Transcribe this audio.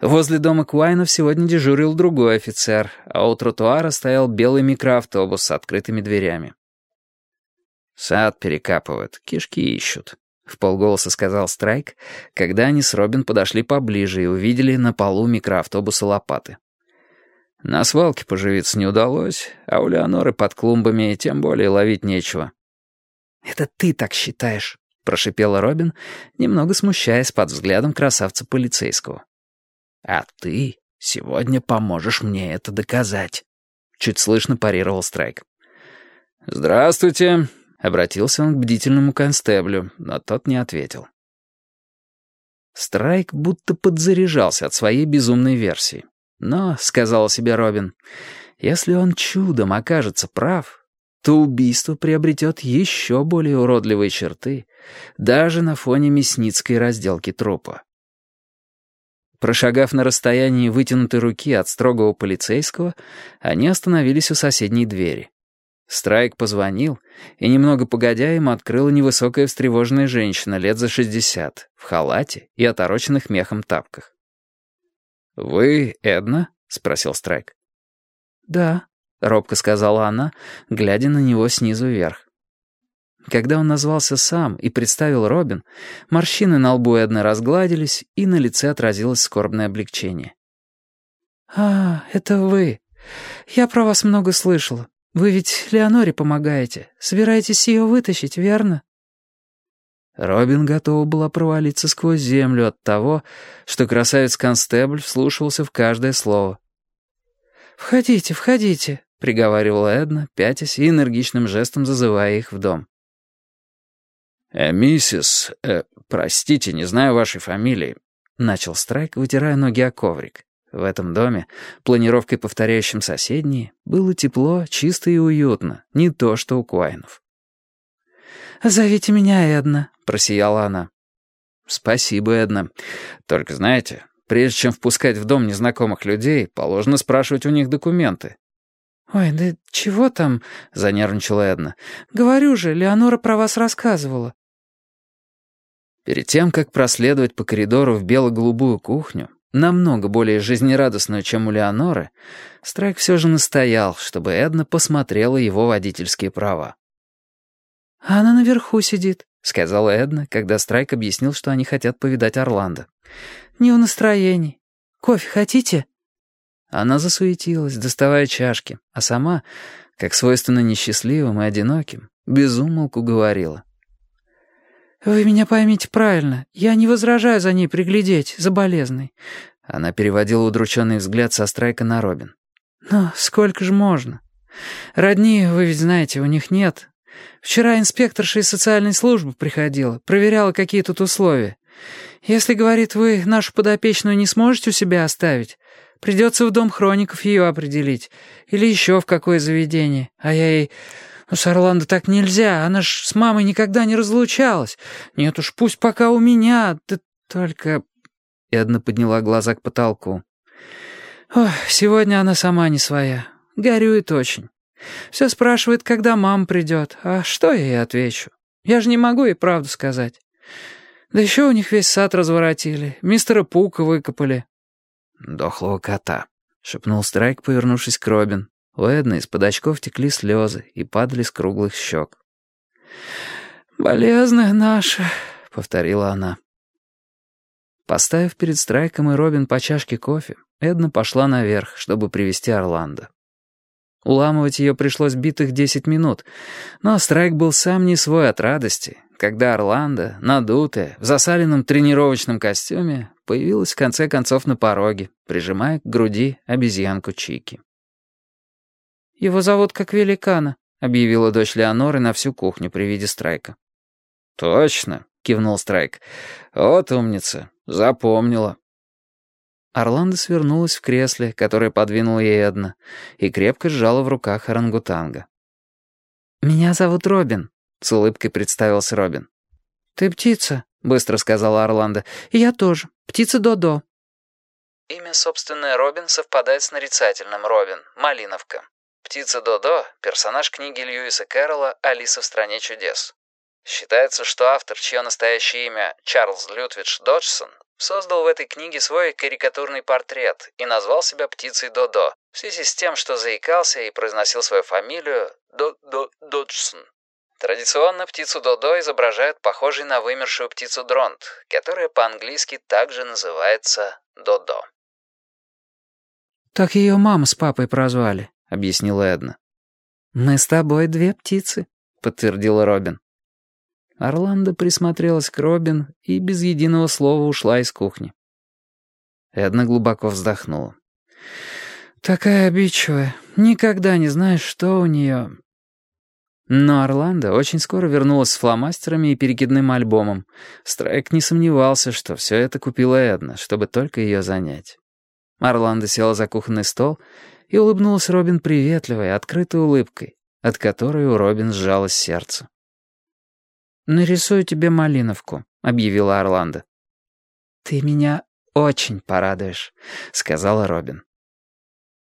Возле дома Куайнов сегодня дежурил другой офицер, а у тротуара стоял белый микроавтобус с открытыми дверями. «Сад перекапывают, кишки ищут», — в полголоса сказал Страйк, когда они с Робин подошли поближе и увидели на полу микроавтобуса лопаты. На свалке поживиться не удалось, а у Леоноры под клумбами тем более ловить нечего. «Это ты так считаешь», — прошипела Робин, немного смущаясь под взглядом красавца полицейского. «А ты сегодня поможешь мне это доказать», — чуть слышно парировал Страйк. «Здравствуйте», — обратился он к бдительному констеблю, но тот не ответил. Страйк будто подзаряжался от своей безумной версии. Но, — сказал себе Робин, — если он чудом окажется прав, то убийство приобретет еще более уродливые черты, даже на фоне мясницкой разделки трупа. Прошагав на расстоянии вытянутой руки от строгого полицейского, они остановились у соседней двери. Страйк позвонил, и немного погодя им открыла невысокая встревоженная женщина лет за шестьдесят, в халате и отороченных мехом тапках. «Вы Эдна?» — спросил Страйк. «Да», — робко сказала она, глядя на него снизу вверх. Когда он назвался сам и представил Робин, морщины на лбу Эдны разгладились, и на лице отразилось скорбное облегчение. «А, это вы. Я про вас много слышала. Вы ведь Леоноре помогаете. Собираетесь ее вытащить, верно?» Робин готова была провалиться сквозь землю от того, что красавец-констебль вслушивался в каждое слово. «Входите, входите», — приговаривала Эдна, пятясь и энергичным жестом зазывая их в дом. «Э, «Миссис, э, простите, не знаю вашей фамилии», — начал Страйк, вытирая ноги о коврик. В этом доме, планировкой повторяющим соседние, было тепло, чисто и уютно, не то что у Куайнов. «Зовите меня Эдна», — просияла она. «Спасибо, Эдна. Только знаете, прежде чем впускать в дом незнакомых людей, положено спрашивать у них документы». «Ой, да чего там?» — занервничала Эдна. «Говорю же, Леонора про вас рассказывала». Перед тем, как проследовать по коридору в бело-голубую кухню, намного более жизнерадостную, чем у Леоноры, Страйк все же настоял, чтобы Эдна посмотрела его водительские права. «А она наверху сидит», — сказала Эдна, когда Страйк объяснил, что они хотят повидать Орландо. «Не в настроении. Кофе хотите?» Она засуетилась, доставая чашки, а сама, как свойственно несчастливым и одиноким, безумолку говорила. «Вы меня поймите правильно. Я не возражаю за ней приглядеть, за болезной». Она переводила удрученный взгляд со страйка на Робин. «Но сколько же можно? Родни, вы ведь знаете, у них нет. Вчера инспекторша из социальной службы приходила, проверяла, какие тут условия. Если, говорит, вы нашу подопечную не сможете у себя оставить, придется в дом хроников ее определить. Или еще в какое заведение. А я ей... «Ну, с Орландо так нельзя, она ж с мамой никогда не разлучалась. Нет уж, пусть пока у меня, да только...» Эдна подняла глаза к потолку. «Ох, сегодня она сама не своя. Горюет очень. Все спрашивает, когда мама придет. А что я ей отвечу? Я же не могу ей правду сказать. Да еще у них весь сад разворотили, мистера Пука выкопали». «Дохлого кота», — шепнул Страйк, повернувшись к Робин. У Эдны из-под очков текли слезы и падали с круглых щек. «Болезная наша», — повторила она. Поставив перед Страйком и Робин по чашке кофе, Эдна пошла наверх, чтобы привести Орландо. Уламывать ее пришлось битых десять минут, но Страйк был сам не свой от радости, когда Орландо, надутая, в засаленном тренировочном костюме, появилась в конце концов на пороге, прижимая к груди обезьянку Чики. «Его зовут как великана», — объявила дочь Леоноры на всю кухню при виде Страйка. «Точно», — кивнул Страйк. «Вот умница, запомнила». Орландо свернулась в кресле, которое подвинула ей Эдна, и крепко сжала в руках орангутанга. «Меня зовут Робин», — с улыбкой представился Робин. «Ты птица», — быстро сказала Орландо. «И я тоже. Птица Додо». Имя собственное Робин совпадает с нарицательным Робин, Малиновка. Птица Додо — персонаж книги Льюиса Кэрролла «Алиса в стране чудес». Считается, что автор, чье настоящее имя Чарльз Лютвидж Доджсон, создал в этой книге свой карикатурный портрет и назвал себя птицей Додо, в связи с тем, что заикался и произносил свою фамилию До-До-Доджсон. Традиционно птицу Додо изображают похожей на вымершую птицу Дронт, которая по-английски также называется Додо. «Так ее мама с папой прозвали», — объяснила Эдна. «Мы с тобой две птицы», — подтвердила Робин. Орландо присмотрелась к Робин и без единого слова ушла из кухни. Эдна глубоко вздохнула. «Такая обидчивая. Никогда не знаешь, что у нее...» Но Орландо очень скоро вернулась с фломастерами и перекидным альбомом. Страйк не сомневался, что все это купила Эдна, чтобы только ее занять. Орландо села за кухонный стол и улыбнулась Робин приветливой, открытой улыбкой, от которой у Робин сжалось сердце. «Нарисую тебе малиновку», — объявила Орландо. «Ты меня очень порадуешь», — сказала Робин.